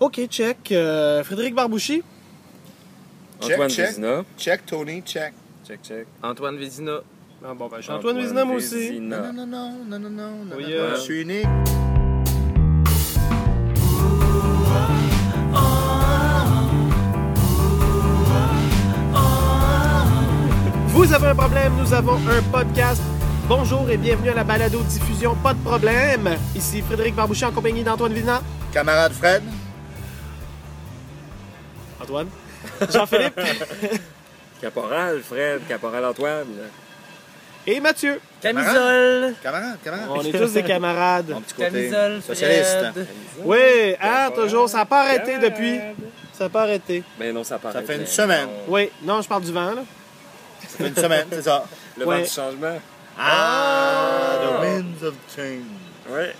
OK, check. Euh, Frédéric Barbouchi. Check, Antoine check. Vézina. Check, Tony, check. Check, check. Antoine Vézina. Ah, bon, ben, je suis Antoine Vézina, moi aussi. Non, non, non, non, non, non, non, Oui, non, euh, Je suis unique. Vous avez un problème, nous avons un podcast. Bonjour et bienvenue à la balado diffusion Pas de problème. Ici Frédéric Barbouchi en compagnie d'Antoine Vézina. Camarade Fred. Antoine? Jean-Philippe? Caporal Fred, Caporal Antoine. et Mathieu? Camisole. Camarade, camarade. On est tous des camarades. Mon petit côté Camisole. socialiste. Fred. Oui, hein, toujours. Ça n'a pas arrêté depuis. Ça n'a pas arrêté. Ben non, ça paraît. Ça fait une semaine. Oui, non, je parle du vent, là. Ça fait une semaine, c'est ça. Le Ouais. vent du changement. Ah, the winds of change. Ouais.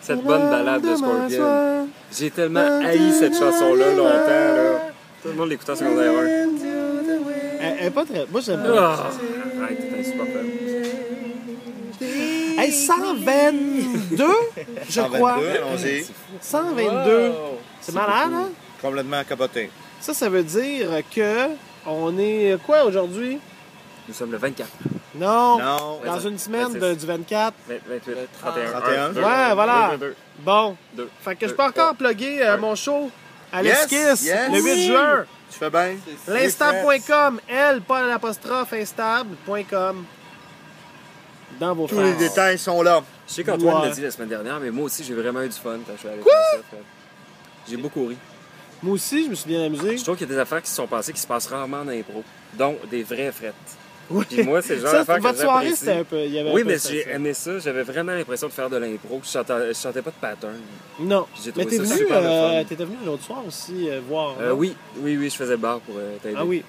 Cette bonne balade de Scorpion. J'ai tellement haï cette chanson-là longtemps. Là. Tout le monde l'écoutait en secondaire 1. Elle, elle est pas très. Moi, j'aime bien. Ah, arrête, t'es insupportable. Hey, 122, je crois. 122, allons-y. 122. C'est malade, hein? Complètement capoté. Ça, ça veut dire que on est quoi aujourd'hui? Nous sommes le 24, Non. Non. Dans une semaine de- 26. du 24. 20, 28, 31. 31. un, deux, Ouais, voilà. deux, deux, deux. Bon. Deux. Fait que je peux encore plugger euh, mon show à Yes, l'Esquisse yes. le 8 Oui. juin. Tu fais bien? L'instab.com, L, pas l'apostrophe, instable.com. Dans vos Tous les détails sont là. Je sais qu'Antoine Ouais. l'a dit la semaine dernière, mais moi aussi, j'ai vraiment eu du fun quand je suis allé. J'ai beaucoup ri. Moi aussi, je me suis bien amusé. Je trouve qu'il y a des affaires qui se sont passées qui se passent rarement en impro, dont des vraies frettes. Oui. Puis moi, c'est le genre Ça, d'affaires que votre soirée, c'était un peu. Il y avait un Oui, peu mais j'ai aimé ça. J'avais vraiment l'impression de faire de l'impro. Je chantais, je chantais pas de pattern. Non. Puis Mais trouvé t'es ça venu, le euh, t'étais venu l'autre soir aussi euh, voir. Euh, oui, oui, oui, je faisais le bar pour euh, t'aider. Ah oui.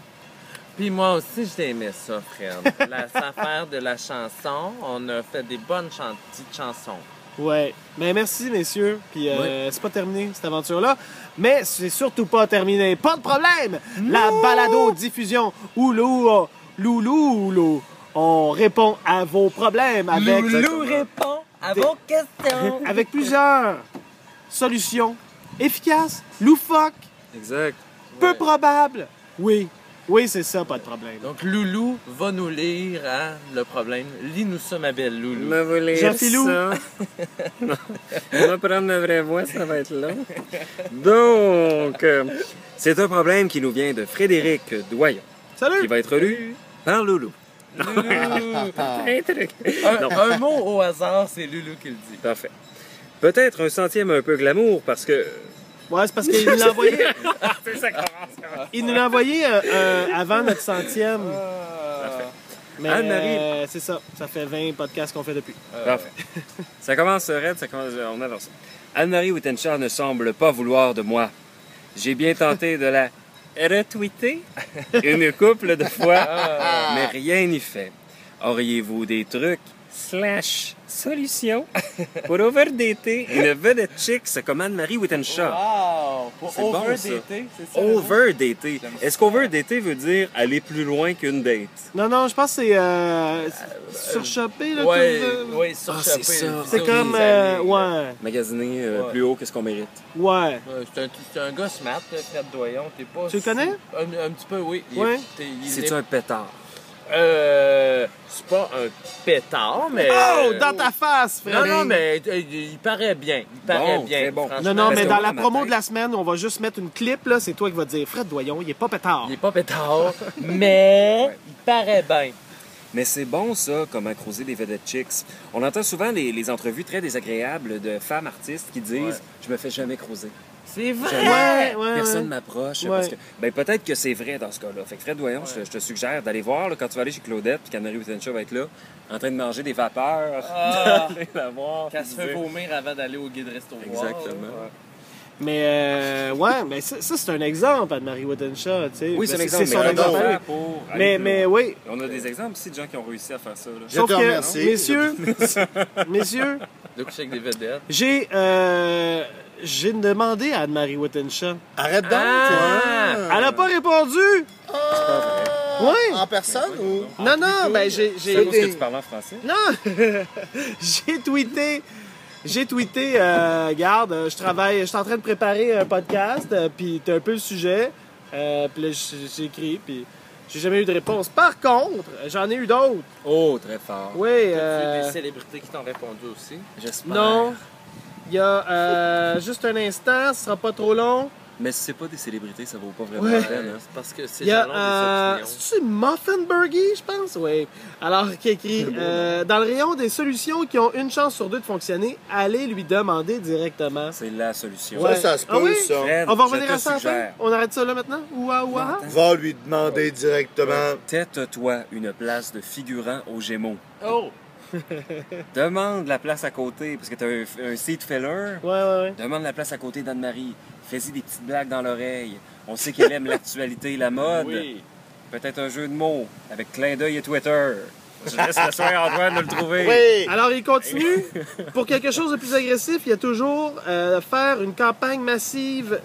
Puis moi aussi, j'ai aimé ça, Fred. La affaire de la chanson, on a fait des bonnes chan- petites chansons. Ouais. Mais merci, messieurs. Puis euh, c'est pas terminé, cette aventure-là. Mais c'est surtout pas terminé. Pas de problème! La balado-diffusion Oulou, Loulou, Oulou. On répond à vos problèmes avec, Loulou répond à vos questions. avec plusieurs solutions efficaces, loufoques, Exact. peu Ouais. probables. Oui. Oui, c'est ça, pas de problème. Donc, Loulou va nous lire hein, le problème. Lis-nous ça, ma belle Loulou. Me voulez Jean-Philou. ça? Non. On va prendre la vraie voix, ça va être long. Donc, euh, c'est un problème qui nous vient de Frédéric Doyon, Salut! qui va être lu par Loulou. Loulou. Un truc. un, Non. mot au hasard, c'est Loulou qui le dit. Parfait. Peut-être un centième un peu glamour parce que. Ouais, c'est parce qu'il nous l'a envoyé, ça commence. il nous l'a envoyé euh, euh, avant notre centième. Mais Anne-Marie. euh, c'est ça. Ça fait 20 podcasts qu'on fait depuis. Parfait. Ça commence raide, ça commence. On ça. Anne-Marie Wittenshaw ne semble pas vouloir de moi. J'ai bien tenté de la retweeter? Une couple de fois, mais rien n'y fait. Auriez-vous des trucs? Slash solutions pour overdater une vedette chicks comme Anne-Marie Wittenshaw? Wow! Pour C'est c'est ça? le? Overdater. J'aime Est-ce qu'overdater veut dire aller plus loin qu'une date? Non, non, je pense que c'est euh, surchopé, là. Ouais, tout, euh, ouais. Ah, c'est ça. C'est comme. euh, ouais. Magasiner euh, Ouais. plus haut que ce qu'on mérite. Ouais. C'est un, c'est un gars smart, là, Fred Doyon. T'es pas. Tu le connais? Un, un petit peu, oui. C'est-tu est- un pétard? Euh. C'est pas un pétard, mais. Oh, dans ta face, Non, frère! non, mais euh, il paraît bien. Il paraît Bon, bien. très bon. franchement. Non, non, Parce mais que dans moi, la promo matin- de la semaine, on va juste mettre une clip, là. C'est toi qui vas dire Fred Doyon, il est pas pétard. Il est pas pétard, mais il paraît bien. Mais c'est bon, ça, comment creuser des vedettes chicks. On entend souvent les, les entrevues très désagréables de femmes artistes qui disent Ouais. Je me fais jamais creuser. C'est vrai! Ouais, ouais. Personne ouais. m'approche. Parce que- Ben, peut-être que c'est vrai dans ce cas-là. Fait que Fred Doyon, je, te- je te suggère d'aller voir là, quand tu vas aller chez Claudette, puis qu'Anne-Marie Wittenshaw va être là, en train de manger des vapeurs. Ah, Aller la voir. Qu'elle puis se fait dire- vomir avant d'aller au guide resto. Exactement. Mais, euh, ouais, mais ça, ça, c'est un exemple, Anne-Marie Wittenshaw, tu sais. Oui, c'est un Ben, exemple. Mais son on exemple. pour aller Mais, plus mais loin. oui. On a des exemples aussi de gens qui ont réussi à faire ça. là. Je Sauf te que, remercie. messieurs, messieurs, De coucher avec des vedettes. j'ai, euh, j'ai demandé à Anne-Marie Wittenshaw. Arrête donc, Ah! toi. Elle a pas répondu! Ah! Ouais. En personne ou? Non, non, ben j'ai, C'est que tu parles en français. non, j'ai tweeté J'ai tweeté, euh, regarde, euh, je travaille, je suis en train de préparer un podcast, euh, puis t'as un peu le sujet. Euh, puis là, j'ai écrit, puis j'ai jamais eu de réponse. Par contre, j'en ai eu d'autres. Oh, très fort. Oui, euh, des célébrités qui t'ont répondu aussi? J'espère. non. Il y a euh, juste un instant, ce sera pas trop long. Mais si c'est pas des célébrités, ça vaut pas vraiment Ouais. la peine. hein. C'est parce que c'est euh, des opinions. c'est Muffinburgy, je pense, oui. Alors, qui écrit euh, Dans le rayon des solutions qui ont une chance sur deux de fonctionner, allez lui demander directement. C'est la solution. Ouais. Ça, ça se Ah peut, oui? ça. Fred, On va revenir à ça. On arrête ça là maintenant? Ouah, ouah. Non, Va lui demander directement. Tête-toi une place de figurant aux Gémeaux. Oh! Demande la place à côté, parce que t'as un, un seat filler. Ouais, ouais, ouais. Demande la place à côté d'Anne-Marie. Fais-y des petites blagues dans l'oreille. On sait qu'elle aime l'actualité et la mode. Oui. Peut-être un jeu de mots avec clin d'œil et Twitter. Je laisse le soin à Antoine de le trouver. Oui! Alors, il continue. Pour quelque chose de plus agressif, il y a toujours euh, faire une campagne massive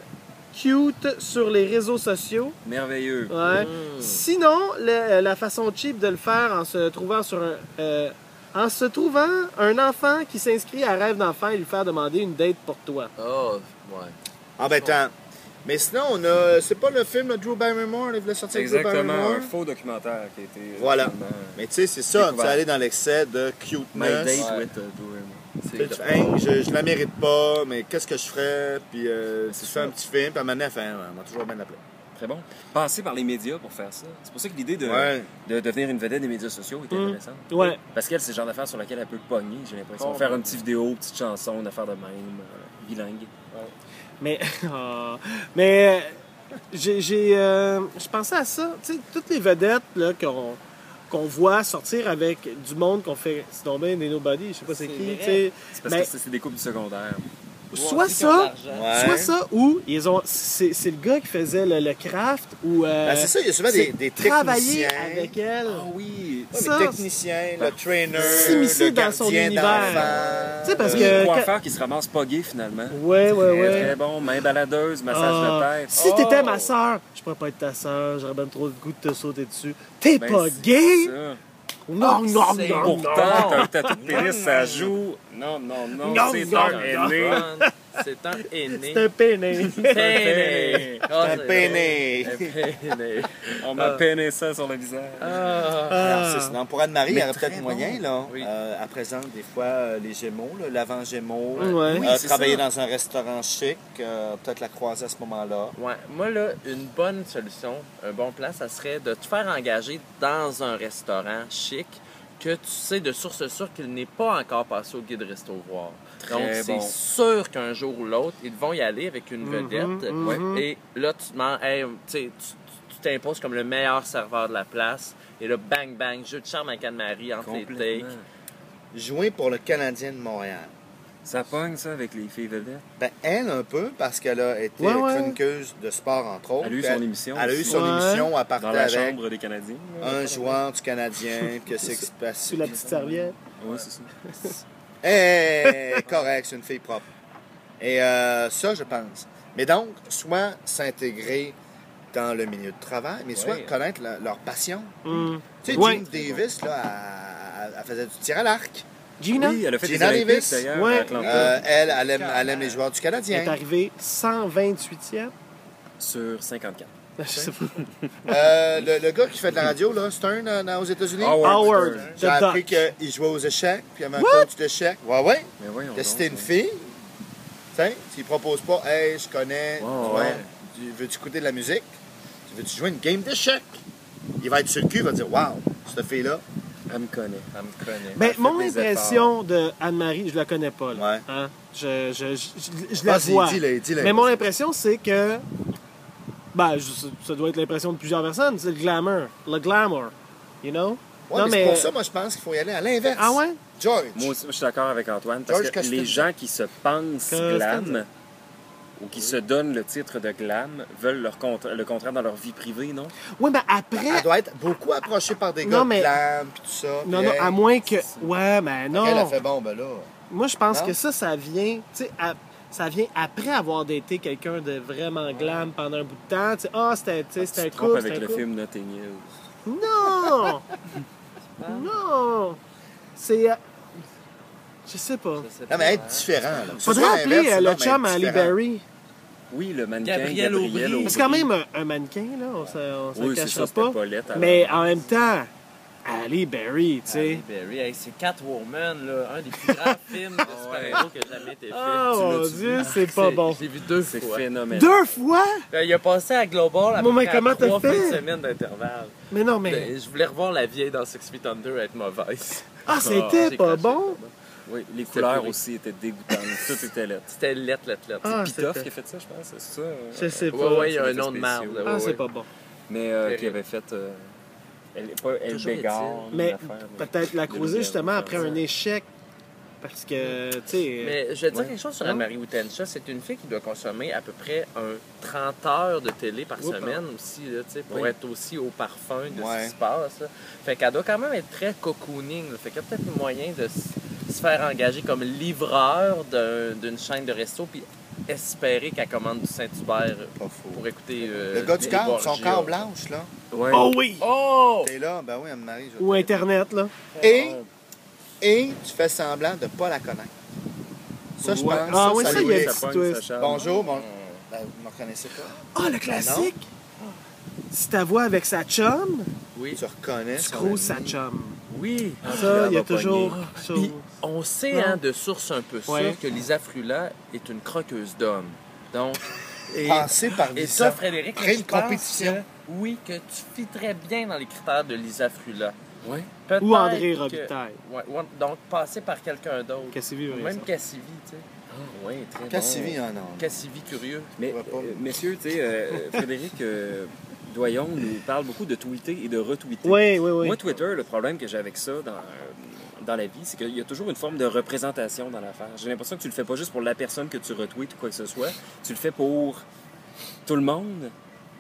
cute sur les réseaux sociaux. Merveilleux. Ouais. Mm. Sinon, le- la façon cheap de le faire en se trouvant sur un. euh, en se trouvant un enfant qui s'inscrit à Rêve d'enfant et lui faire demander une date pour toi. Oh, ouais. Embêtant. Mais sinon, on a. C'est pas le film de Drew Barrymore, il voulait sortir Drew Exactement, Barrymore? un faux documentaire qui a été. euh, Voilà. Mais tu sais, c'est ça, tu aller dans l'excès de My cuteness. date Ouais. with uh, Drew Barrymore. Hey, je, je la mérite pas, mais qu'est-ce que je ferais? Puis euh, C'est ça. un petit film, puis à un moment donné, elle fait, Ah, on m'a toujours bien appelé. Très bon. Passer par les médias pour faire ça. C'est pour ça que l'idée de, Ouais. de devenir une vedette des médias sociaux est Mm. intéressante. Ouais. Parce qu'elle, c'est le genre d'affaire sur laquelle elle peut pogner, j'ai l'impression. Oh, Faire ouais. une petite vidéo, une petite chanson, une affaire de même, euh, bilingue. Mais. ah. mais. euh, J'ai. j'ai, euh, je pensais à ça. Tu sais, toutes les vedettes là, qu'on qu'on voit sortir avec du monde qu'on fait. C'est bien des nobody, je sais pas c'est C'est qui. vrai. tu sais. C'est parce Mais- que c'est- c'est des couples du secondaire. Soit ça. Ouais. soit ça, ou ils ont. C'est c'est le gars qui faisait le, le craft ou. euh, Ben, c'est ça, il y a souvent des, des travailler techniciens. avec elle. oui! Ouais, Ça, le technicien, le trainer, s'immiscer le dans son gardien univers. Tu sais, parce Le que- coiffeur qui se ramasse pas gay finalement. Ouais, ouais, Très, ouais. Très bon, main baladeuse, massage Ah, de tête. Si Oh! t'étais ma soeur, je pourrais pas être ta soeur, j'aurais même trop de goût de te sauter dessus. T'es Ben, pas c'est gay? ça. Non, non, c'est non, Pourtant, non. t'as un tatou de pénis, ça joue. Non, non, non, Non, c'est non, un non. C'est un aîné. C'est un péné. Peiné. Ah, Un c'est peiné. Un peiné. On m'a peiné ça sur le visage. Ah. Sinon, pour Anne-Marie, il y aurait peut-être bon. moyen, là. Oui. Euh, elle présente des fois euh, les Gémeaux, l'avant-Gémeaux. Ouais. Oui, Euh, travailler ça. dans un restaurant chic, euh, peut-être la croiser à ce moment-là. Ouais, moi là, une bonne solution, un bon plan, ça serait de te faire engager dans un restaurant chic que tu sais de source sûre qu'il n'est pas encore passé au guide resto voir. Donc c'est bon. sûr qu'un jour ou l'autre, ils vont y aller avec une vedette. mhm. Ouais. Et là, tu te demandes, hey, tu sais, tu- tu t'imposes comme le meilleur serveur de la place. Et là, bang, bang, jeu de charme avec Anne-Marie entre les takes. Jouer pour le Canadien de Montréal. Ça pogne, ça, avec les filles vedettes? Ben, elle, un peu, parce qu'elle a été Ouais, ouais. chroniqueuse de sport, entre autres. Elle a eu son émission Elle a eu son Ouais. émission, elle partait Dans la avec chambre des Canadiens. un joueur du Canadien, que c'est qui se passe. Sous la petite serviette. Oui, c'est ça. Eh, correct, c'est une fille propre. Et euh, ça, je pense. Mais donc, soit s'intégrer dans le milieu de travail, mais soit Ouais. connaître la- leur passion. Hmm. Tu sais, Ouais. Jean Davis, là, elle faisait du tir à l'arc. Gina? Oui, elle a fait Gina des Davis. d'ailleurs, Ouais. à Atlanta. Euh, elle, elle aime, elle aime les joueurs du est Canadien. arrivée 128e. Sur 54. Je sais pas. Euh, le, le gars qui fait de la radio, là, Stern, euh, aux États-Unis, Howard j'ai appris qu'il jouait aux échecs, puis il y avait un What? coach d'échecs. Ouais, ouais. Mais t'es une fille, tu sais, s'il propose pas, hey, je connais, Ouais, tu ouais. veux-tu écouter de la musique? Tu veux-tu jouer une game d'échecs? Il va être sur le cul, il va dire, wow, cette fille-là. Elle me connaît. Elle me connaît. Ben, mon impression de Anne-Marie, je la connais pas. Là. Ouais. Hein? Je, je, je, je- je la Vas-y, vois. dis-le, dis-le. Mais mon impression, c'est que. Ben, je- ça doit être l'impression de plusieurs personnes. C'est le glamour. Le glamour. You know? Ouais, non, mais, pour ça, moi, je pense qu'il faut y aller à l'inverse. Ah ouais? George. Moi aussi, je suis d'accord avec Antoine, parce George que les gens qui se pensent glam ou qui se donnent le titre de glam veulent leur contra- le contraire dans leur vie privée, non? Oui, mais après. Elle doit être beaucoup approchée par des Non, gars mais- glam, puis tout ça. Non, non, hey, à moins que. Ouais, mais non. Elle a fait bon, ben là. Moi, je pense Non? que ça, ça vient. Tu sais, à- ça vient après avoir daté quelqu'un de vraiment glam pendant un bout de temps. Tu sais, ah, c'était tu sais, c'était un trompes couple. avec un le film Notting Hill. Non! non! C'est. Je sais pas. Non, mais être différent, là. Que Faudrait appeler euh, non, le chum à différent. Berry. Oui, le mannequin Gabriel Gabriel, Aubry. C'est quand même un, un mannequin, là, on se, on se Oui, cachera ça, pas. pas lettre. alors. Mais en même temps, Ali Berry, tu sais. Halle Berry, hey, c'est Catwoman, là, un des plus grands films de super-héros qui a jamais été fait. Oh mon dieu, c'est pas bon. Je l'ai vu deux C'est fois. phénoménal. Deux fois? Euh, Il a passé à Global Bon, mais comment t'as trois fait? fins de semaine d'intervalle. Mais non, mais. Ben, Je voulais revoir la vieille dans Six Feet Under être mauvaise. Ah, c'était j'ai pas bon? Oui, les couleurs pourri. aussi étaient dégoûtantes. Tout était lettre. C'était lettre, lettre, lettre. Ah, Pitoff c'était- qui a fait ça, je pense, c'est ça? euh, Je sais Ouais, pas. ouais, il y a c'est un nom de là, Ah, ouais, c'est ouais. pas bon. Mais euh, qui avait fait. euh, elle, pas Elle est-il. Mais peut-être la Louis justement après un échec. Parce que, tu sais. Mais je vais te dire Ouais. quelque chose sur? Anne-Marie Witensha. C'est une fille qui doit consommer à peu près un 30 heures de télé par Oups. semaine aussi, là, tu sais, pour Oui. être aussi au parfum de ce Ouais. qui se passe. là. Fait qu'elle doit quand même être très cocooning. là. Fait qu'il y a peut-être moyen de se faire engager comme livreur d'un- d'une chaîne de resto puis espérer qu'elle commande du Saint-Hubert Pas faux. pour écouter. euh, Le gars du corps, son corps blanche, là. Ouais. Oh oui! Oh! T'es là, ben oui, Anne-Marie. Ou. Internet, là. Et, et tu fais semblant de pas la connaître. Ça, je Ouais. pense. Ah oui, ça, ça, lui il y a Ça twist. Bonjour, bon. Ben, vous me reconnaissez pas? Ah, le classique! Si ta voix avec sa chum, Oui. Tu reconnais tu sa chum. Oui. Ça, il y a toujours. Puis, on sait hein, de source un peu sûre Ouais. que Lisa Frula est une croqueuse d'hommes. Donc, et, par et Lisa. ça, Frédéric, Près je de pense compétition. que, oui, que tu fit très bien dans les critères de Lisa Frula. Peut-être Ou André que- Robitaille. Ouais, ouais, donc, passer par quelqu'un d'autre. Cassivi, oui, Même ça. Cassivi, tu sais. Ah, ouais, très Cassivi, bon. ah non. Cassivi curieux. Mais, euh, messieurs, tu sais, euh, Frédéric euh, Doyon nous parle beaucoup de tweeter et de retweeter. Oui, oui, oui. Moi, Twitter, le problème que j'ai avec ça dans, euh, dans la vie, c'est qu'il y a toujours une forme de représentation dans l'affaire. J'ai l'impression que tu le fais pas juste pour la personne que tu retweets ou quoi que ce soit. Tu le fais pour tout le monde.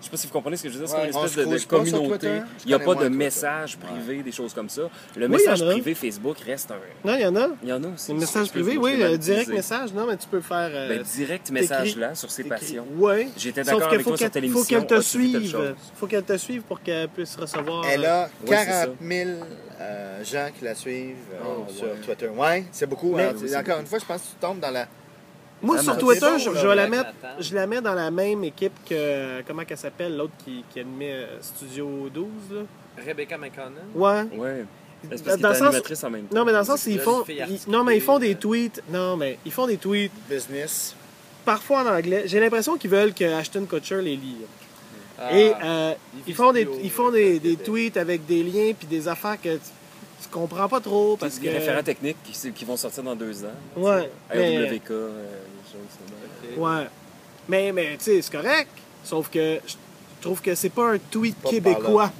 Je sais pas si vous comprenez ce que je veux dire. C'est Ouais, comme une espèce de, communauté. Il n'y a pas de Twitter. messages privés, des choses comme ça. Le Oui, message il privé Facebook reste un... Non, il y en a. Il y en a aussi. Peux- privés, je oui, euh, direct message, non, mais tu peux faire. euh, Ben, direct message là sur ses passions. Oui. J'étais d'accord avec toi sur qu'elle telle faut émission. qu'elle te suive. chose? faut qu'elle te suive pour qu'elle puisse recevoir. Elle a Ouais, c'est 40 000 euh, gens qui la suivent euh, Oh, sur ouais. Twitter. Ouais, c'est beaucoup. Mais- hein. Oui, Encore une fois, je pense que tu tombes dans la. Moi, sur. Twitter, bon, je, vais la mettre, je la mets dans la même équipe que. Comment qu'elle s'appelle, l'autre qui, qui animait euh, Studio 12, là? Rebecca McConnell. Ouais. Ouais. C'est parce Dans est sens- animatrice en même temps. Non, mais dans le sens, ils font. ils- non, mais ils font des tweets. Non, mais ils font des tweets, business. parfois en anglais. J'ai l'impression qu'ils veulent que Ashton Kutcher les lit. Ah, Et euh, ils font des, ils font des, des de- tweets avec des liens puis des affaires que tu, comprends pas trop parce que. des référents techniques qui, qui vont sortir dans deux ans. Ouais. Mais, RWK, euh, des choses. ça. ouais. Mais, mais tu sais, c'est correct. Sauf que je trouve que c'est pas un tweet Pas québécois.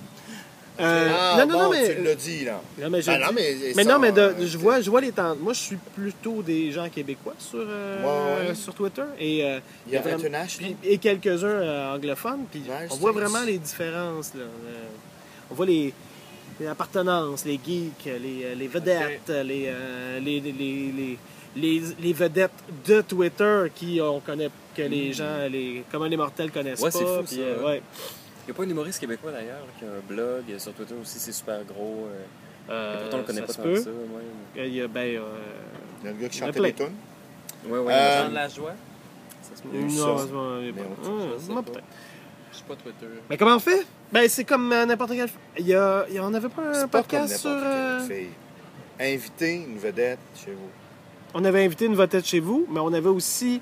Euh, ah, non, non, bon, non, mais. tu l'as dit, là. Non, mais, j'ai Ah, non, mais, mais ça, non, mais de- euh, je, vois, je vois les temps. Moi, je suis plutôt des gens québécois sur, euh, Ouais, ouais. sur Twitter. Et, euh, Il y a vraiment- International. puis- et quelques-uns euh, anglophones. Puis on voit vraiment les différences. Là. Euh, on voit les, les appartenances, les geeks, les, euh, les vedettes, les, euh, les, les, les, les, les- vedettes de Twitter qui on connaît que les gens, les communs les mortels connaissent Ouais, pas. c'est fou, ça, euh, ouais. Il n'y a pas un humoriste québécois d'ailleurs qui a un blog euh, sur Twitter aussi, c'est super gros. euh, et Euh, pourtant on le connaît ça pas tant peut. que ça. Ouais, Il y a, ben, euh, Le gars qui Il chantait les tunes. ouais, ouais, Euh, Jean de la joie. ça se il y a eu non, il Mais Hum, moi, pas. peut-être. Je sais pas Twitter. Mais comment on fait? Ben, c'est comme euh, n'importe quel. Il y a, il y a- on avait pas un C'est pas comme podcast sur. n'importe euh, quelle fille. Inviter une vedette chez vous. On avait invité une vedette chez vous, mais on avait aussi.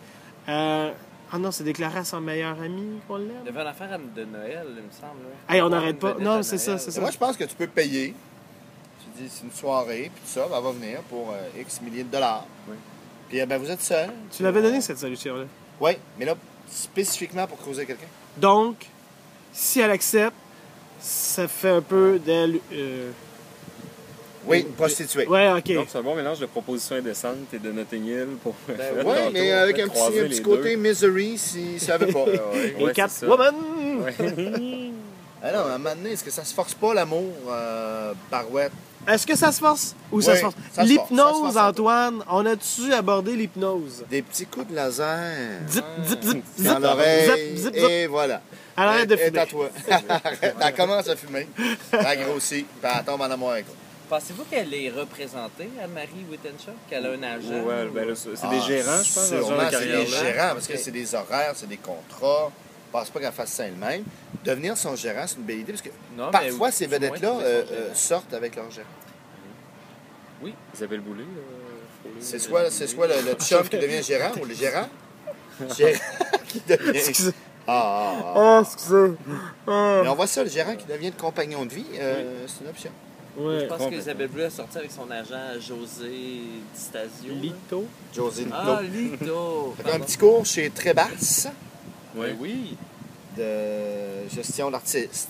euh, Ah non, c'est déclaré à son meilleur ami qu'on Il y l'aime. avait une affaire de Noël, il me semble. là. Hey, on n'arrête une pas. vedette Non, à c'est ça, Noël. c'est ça. Moi, je pense que tu peux payer. Tu dis, c'est une soirée, puis tout ça, ben, elle va venir pour euh, X milliers de dollars. Oui. Puis, euh, ben, vous êtes seul. Tu l'avais donné cette solution-là. Oui, mais là, spécifiquement pour creuser quelqu'un. Donc, si elle accepte, ça fait un peu d'elle. euh, Oui, une prostituée. Ouais, ok. Donc c'est un bon mélange de propositions indécentes et de Notting Hill pour. Ben, faire ouais, tantôt, mais avec un petit, un deux. côté misery si ça veut pas. Ouais, Et ouais, quatre. ah non, à un moment donné, est-ce que ça se force pas l'amour, euh, barouette? Est-ce que ça se force ou ça Oui, se force? ça se force, ça se L'hypnose. Antoine, on a-tu abordé l'hypnose? Des petits coups de laser. Zip, zip, zip, zip, Dans l'oreille. zip, zip, zip. Et voilà. Elle arrête de fumer. à toi. Arrête, elle commence à fumer. Elle grossit. Puis elle tombe en amour avec toi. Pensez-vous qu'elle est représentée, Anne-Marie Wittenshaw? Qu'elle a un agent? Ouais, ben là, c'est c'est Ah, des gérants, je pense, sûrement, c'est des gérants, parce que c'est des horaires, c'est des contrats. Je pense pas qu'elle fasse ça elle-même. Devenir son gérant, c'est une belle idée, parce que Non, parfois, oui, ces vedettes-là euh, euh, sortent avec leur gérant. Isabelle Boulay. euh, C'est soit, c'est soit le, le chum qui devient gérant ou le gérant. Gérant qui devient. Excusez. Ah, ah, ah. Oh, excusez. Ah. Mais on voit ça, le gérant qui devient le compagnon de vie, euh, c'est une option. Je Ouais. pense qu'Isabelle Bleu a sorti avec son agent José Di Stasio. là. Lito? Ah, Lito. Lito! Pardon. petit cours chez Trébasse Ouais, oui. De gestion d'artiste.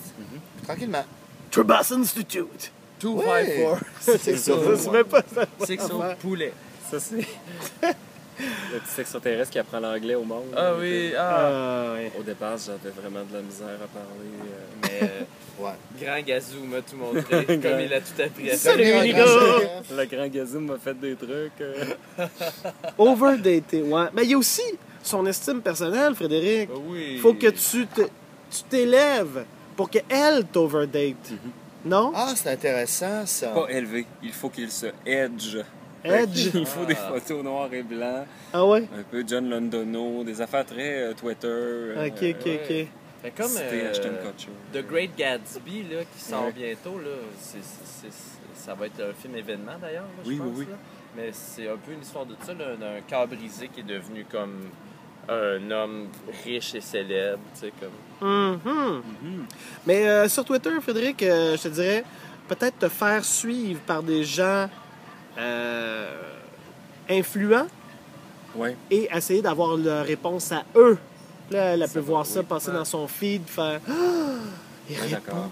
Tranquillement. Trebas Institute. 254. C'est ça. Ça, c'est même pas ça. Ça, poulet. Ça, c'est. le petit extraterrestre qui apprend l'anglais au monde. Ah oui, ah. Ah, ouais. Au départ, j'avais vraiment de la misère à parler. euh, Mais euh, Ouais. Grand Gazou m'a tout montré, comme il a tout appris à Salut, faire. les gars. Le grand Gazoum m'a fait des trucs. euh, Overdated, ouais. Mais il y a aussi son estime personnelle, Frédéric. Ah oui. Il faut que tu te- tu t'élèves pour qu'elle t'overdate. Non? Ah, c'est intéressant, ça. Pas élevé. Il faut qu'il se edge. Edge? Il faut des Ah. photos noires et blancs. Ah ouais? Un peu John Londono. Des affaires très euh, Twitter. euh, Ok, ok, ok. comme euh, Ashton Kutcher. The Great Gatsby là, qui sort Ouais. bientôt. Là, ça va être un film événement d'ailleurs, je Oui, pense. oui, oui. là. Mais c'est un peu une histoire de ça, d'un cœur brisé qui est devenu comme un homme riche et célèbre. tu sais, Comme... Mhm. Mhm. Mais euh, sur Twitter, Frédéric, euh, je te dirais, peut-être te faire suivre par des gens euh, influents Ouais. et essayer d'avoir leur réponse à eux. Là, elle, peut voir oui. ça passer dans son feed, faire Ah, il Ouais, répond. d'accord.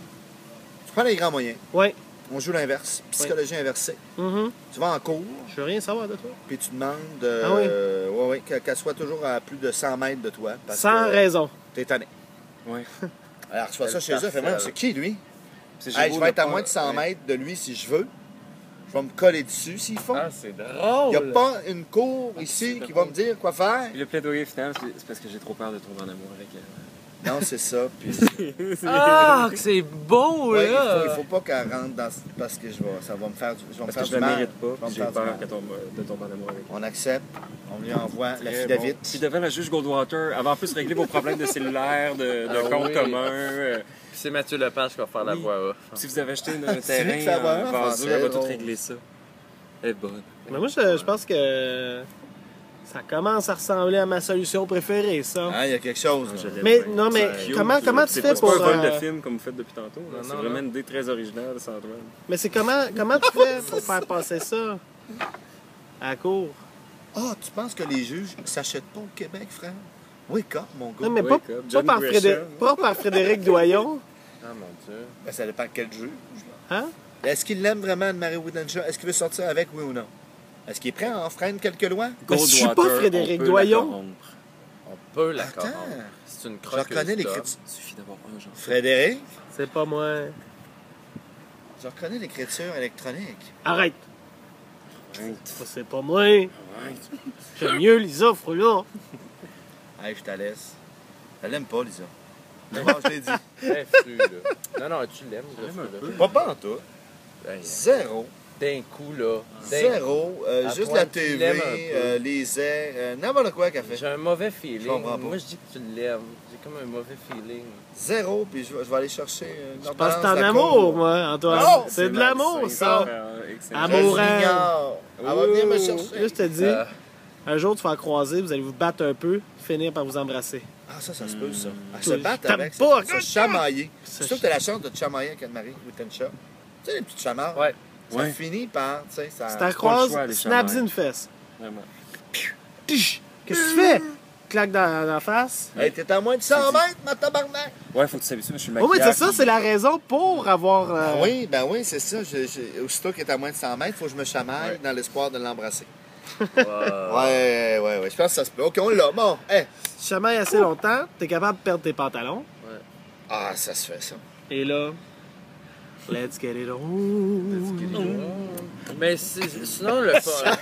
Tu prends les grands moyens. Ouais. On joue l'inverse. Psychologie inversée. Mhm. Tu vas en cours, Je veux rien savoir de toi. puis tu demandes euh, Ah oui? euh, ouais, ouais, qu'elle soit toujours à plus de 100 mètres de toi. Parce Sans que raison. T'es tanné. Ouais. Alors, tu fais ça chez eux, fais-moi, parcelle. c'est qui lui? Hey, je vais être à moins de 100 ouais. mètres de lui si je veux. Je vais me coller dessus s'il faut. Ah, c'est Il drôle! n'y a pas une cour ici c'est qui va me dire quoi faire. Puis le plaidoyer final, c'est c'est parce que j'ai trop peur de tomber en amour avec elle. Non, c'est ça. Puis, Ah, que c'est beau, ouais, il là! faut, il faut pas qu'elle rentre dans... Parce que je vais, ça va me faire du, je vais me faire que je du la mal. mérite pas, j'ai peur mal. qu'elle tombe, de tomber en amour avec. On accepte. On lui envoie la fille bon. David. Puis devant la juge Goldwater, elle va en plus régler vos problèmes de cellulaire, de, de Ah compte oui. commun. euh, Puis c'est Mathieu Lepage qui va faire la Oui. voix off. Si vous avez acheté un terrain en elle va tout régler ça. Elle est bonne. Mais moi, je, je pense que ça commence à ressembler à ma solution préférée, ça. Hein, il y a quelque chose. là. Mais non, mais comment, comment tu fais pas- C'est pour. pas un vol de euh, film comme vous faites depuis tantôt. C'est vraiment non. une idée très originale, ça, Antoine. Mais c'est comment, comment tu fais pour faire passer ça à la cour? Ah, tu penses que les juges ne s'achètent pas au Québec, frère? Wake up, mon gars. Non, mais pas, up, pas par. Frédéric, pas par Frédéric Doyon. Ah, mon Dieu. Ben, ça dépend quel juge. Hein? Est-ce qu'il l'aime vraiment, Anne-Marie Woodenshaw? Est-ce qu'il veut sortir avec, oui ou non? Est-ce qu'il est prêt à enfreindre quelques lois? Mais je suis pas Frédéric on peut la Doyon. On peut la corrompre. C'est une Je reconnais l'écriture. Il suffit d'avoir un genre. Frédéric, C'est pas moi. je reconnais l'écriture électronique. Arrête. C'est pas moi. Arrête. J'aime mieux les offres, là. Hey, je te laisse. Elle l'aime pas, Lisa. Bon, je l'ai dit. Très fru, là. Non, non, tu l'aimes, Je. Pas pas en tout. Ben, Zéro. D'un coup, là. Zéro. Euh, À juste la TV, euh, les airs, euh, n'importe quoi qu'elle fait. J'ai un mauvais Je feeling. comprends pas. Moi, je dis que tu l'aimes. J'ai comme un mauvais feeling. Zéro, puis je, vais- je vais aller chercher une Je pense que c'est en amour, cour. moi, Antoine. Non, c'est de l'amour, ça. Amour. Elle va venir me Là, chercher. je te dis, Euh, un jour, tu vas la croiser, vous allez vous battre un peu, finir par vous embrasser. Ah, ça, ça se peut, ça. Elle Toi, se battre avec. pas, Se chamailler. C'est sûr que t'as la chance de te chamailler avec Anne-Marie Wittenshaw. Tu sais, les petites chamarres. Ouais. Ça Ouais. finit par, tu sais, ça... Si pas t'as le croise, choix, les snaps une fesse. Vraiment. Qu'est-ce que tu fais? Claque dans, dans la face. Hey, t'es à moins de 100 mètres, ma tabarnak! Ouais, faut que tu s'habitues, mais je suis le Oh, oui, c'est maquillage. ça, c'est la raison pour avoir. euh, Ah oui, ben oui, c'est ça. Je, je- aussitôt qu'il est à moins de 100 mètres, il faut que je me chamaille Ouais. dans l'espoir de l'embrasser. wow. Ouais, ouais, ouais. Je pense que ça se peut. OK, on l'a. Bon, hey. Tu chamailles assez longtemps, t'es capable de perdre tes pantalons. Ah, ça se fait, ça. Et là, let's get it on. Mais c'est- sinon, le fun.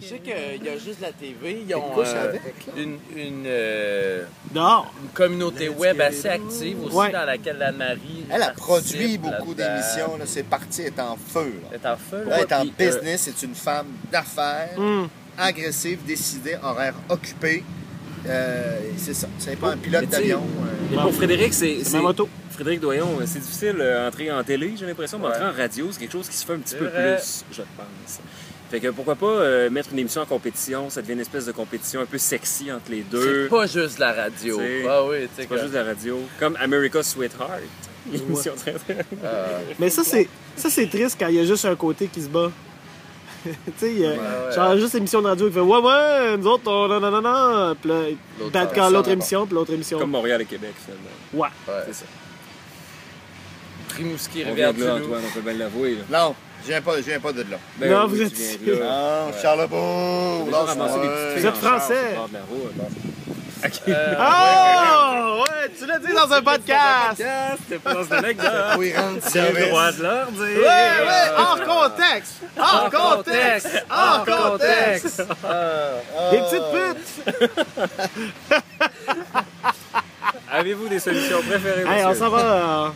Je sais qu'il y a juste la TV. Ils ont euh, une, une, euh, une communauté web assez active aussi Ouais. dans laquelle Anne-Marie. Elle a produit beaucoup d'émissions. C'est parti, elle est en feu. Là. Elle est en feu. Là, elle est en Puis, euh, business, c'est une femme d'affaires, Hum. agressive, décidée, horaire occupé. Euh, c'est ça. C'est pas un pilote Mais d'avion. euh. Et pour Frédéric, c'est. C'est ma moto. Frédéric Doyon, euh, c'est difficile d'entrer en télé, j'ai l'impression, mais Ouais. entrer en radio, c'est quelque chose qui se fait un petit C'est peu vrai. plus, je pense. Fait que pourquoi pas euh, mettre une émission en compétition, ça devient une espèce de compétition un peu sexy entre les C'est deux. pas juste la radio. C'est- Ah oui, C'est pas que- juste la radio. Comme America's Sweetheart. Émission très très. euh, Mais ça, c'est ça c'est triste quand il y a juste un côté qui se bat. tu sais, ouais. genre juste l'émission de radio qui fait Ouais, ouais, nous autres, on. Non, non, non, non. Puis là, L'autre émission, puis l'autre émission. Comme Montréal et Québec, finalement. Ouais. ouais. C'est ça. Rimouski, On vient de là, Rivière-du-Loup. Antoine, on peut bien l'avouer. là. Non, je viens pas, je viens pas de là. Ben Non, oui, vous tu êtes viens de là. Non, Ouais. Charlebourg, Déjà ramassé lâche-moi. des petites Vous filles êtes en char français. sur le bord de la route. Oh! Ouais, tu l'as dit dans un podcast! C'était pas dans anecdote. J'ai le service. droit de leur dire. Ouais, ouais, hors contexte! Hors contexte! Hors contexte! euh, Des petites putes! Avez-vous des solutions préférées, Hey, on monsieur? s'en va. euh,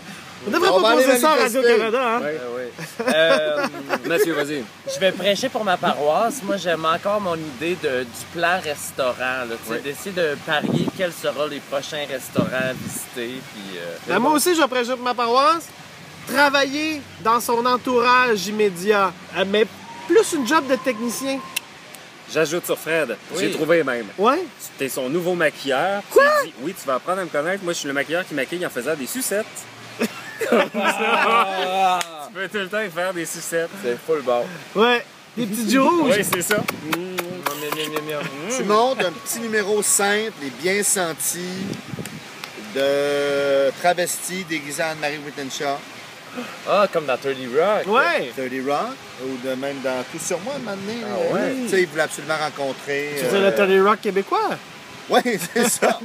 On devrait On proposer ça à. Radio-Canada, hein? Euh, oui. Euh, Mathieu, vas-y. je vais prêcher pour ma paroisse. Moi, j'aime encore mon idée de, du plan restaurant. là, tu sais, Ouais. D'essayer de parier quels seront les prochains restaurants à visiter. Puis, euh, Ben, moi aussi, je prêcher pour ma paroisse. Travailler dans son entourage immédiat. Euh, Mais plus une job de technicien. J'ajoute sur Fred. J'ai Oui. trouvé même. Ouais? T'es son nouveau maquilleur. Quoi? Dis, oui, tu vas apprendre à me connaître. Moi, je suis le maquilleur qui maquille en faisant des sucettes. Ça. tu peux tout le temps faire des sucettes. c'est full bon. Ouais. Des petits yeux rouges. Oui, c'est ça. Tu montes un petit numéro simple et bien senti de travesti déguisé en Anne-Marie Wittenshaw, Ah, comme dans 30 Rock. Ouais. 30 Rock, ou de même dans Tout sur moi, maintenant. Ah ouais? Tu sais, il voulait absolument rencontrer. Tu veux dire le Tony Rock québécois? Oui, c'est ça.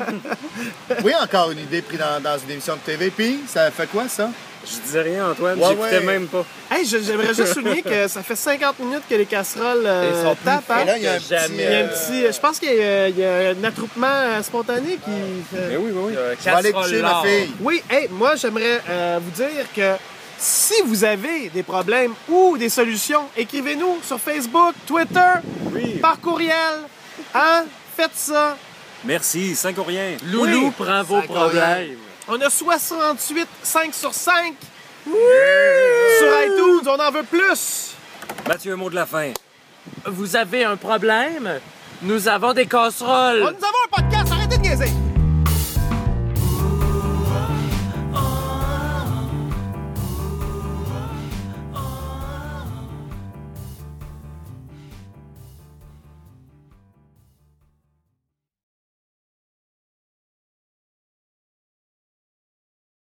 oui, encore une idée prise dans, dans une émission de TV. Puis, ça fait quoi, ça? Je disais rien, Antoine. Ouais, J'écoutais ouais. même pas. Hey, j'aimerais juste souligner que ça fait 50 minutes que les casseroles euh, sont tapent. hein? Et là, il y a un petit, euh, petit. Je pense qu'il y, a- il y a un attroupement euh, spontané qui. Mais oui, oui, oui. Euh, Je vais aller coucher, ma fille. Oui, hey, moi j'aimerais euh, vous dire que si vous avez des problèmes ou des solutions, écrivez-nous sur Facebook, Twitter, Oui. par courriel. Hein? Faites ça. Merci, 5 ou rien. Loulou Oui. prend vos problèmes. On a 68, 5 sur 5. Sur iTunes, on en veut plus. Mathieu, un mot de la fin. Vous avez un problème? Nous avons des casseroles. Nous avons un podcast, arrêtez de niaiser.